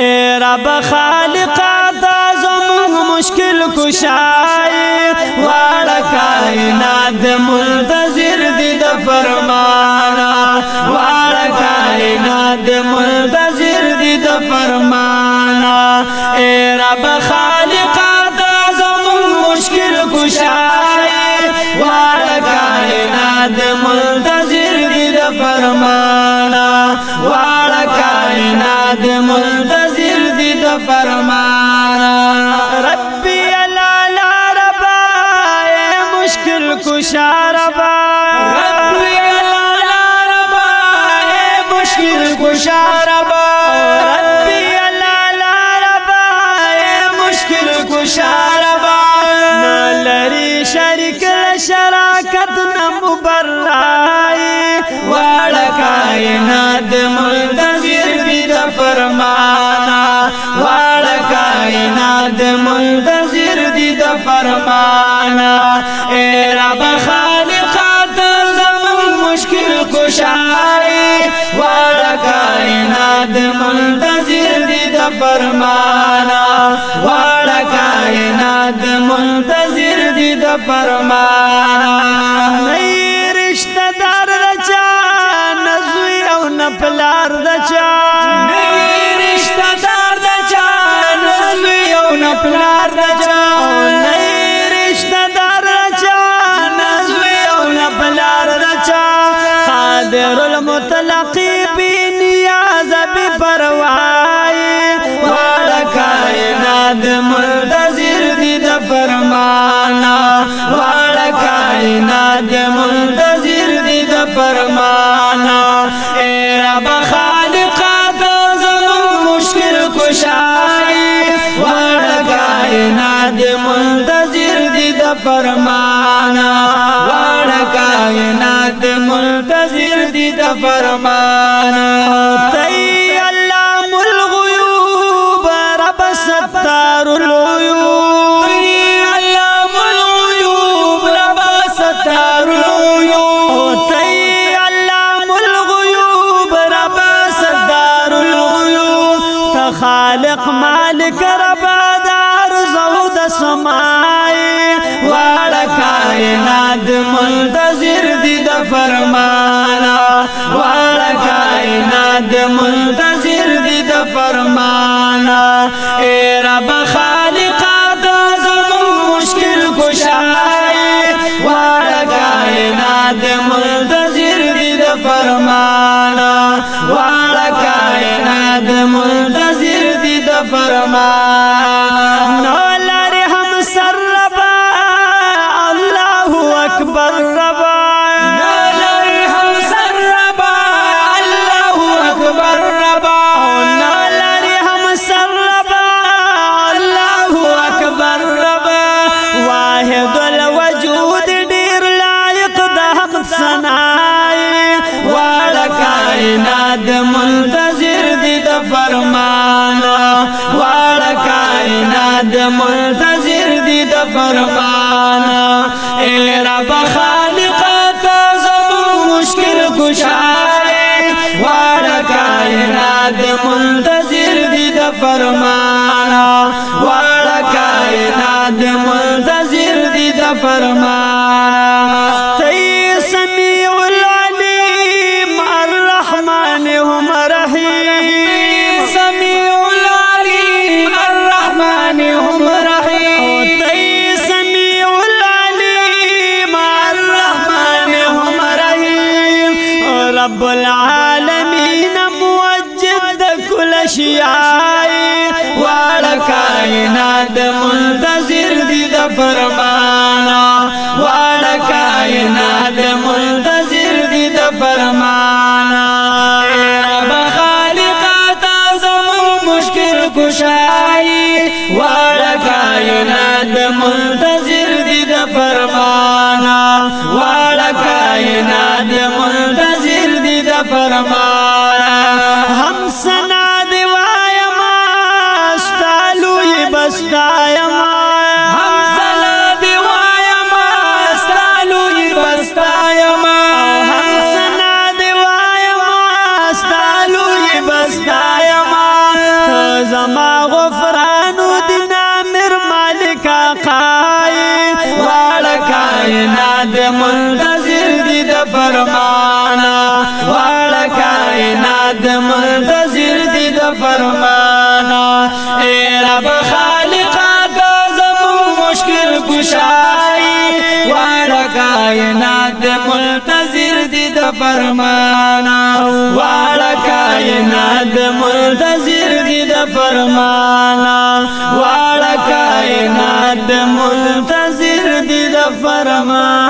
اے رب خالقہ دا زمون مشکل کشائے وارا کائنات منتظر دی دا فرمانا وارا کائنات منتظر دی دا فرمانا اے رب خالقہ دا زمون مشکل کشائے وارا کائنات منتظر دی دا فرمانا وارا کائنات منتظر برمار ربی لا ربا اے مشکل کشا ربا ربی لا ربا اے مشکل کشا ربا ربی لا ربا اے مشکل خوشار با لری شرک شراکت نمبر د فرمانا اے رب خالق زمون مشکل کشای وار کائنات منتظر دی د فرمانا وار کائنات منتظر دی د فرمانا رشتہ دار رچا نزوی او نپلار دچا رشتہ دار دچا نزوی او نپلار د منتظر دی د فرمانا واړه کائنات د منتظر دی د فرمانا اے رب خالق د زمون مشکل کشای واړه کائنات د منتظر دی د فرمانا واړه کائنات د منتظر دی د فرمانا خالق مالک رب دار زود د سمای واړه کائنات منتظر دي د فرمانا واړه کائنات منتظر ま فرمانا اے رب خالق تا دفاتا مشکل کشائے وارا کائنات منتظر دی دا فرمانا وارا کائنات منتظر دی دا فرمانا شیای واړه کائنات منتظر دي د فرمانا واړه کائنات منتظر دي د فرمانا رب خالق تاسو مشکل کشای واړه کائنات منتظر دي د فرمانا واړه کائنات منتظر دي د فرمانا همسا منتظر دی د فرمانا واړه کائنات منتظر دی د فرمانا اے رب خالق دا زمون مشکل کشای واړه کائنات منتظر دی د فرمانا واړه کائنات منتظر دی د فرمانا واړه کائنات منتظر دی د فرمانا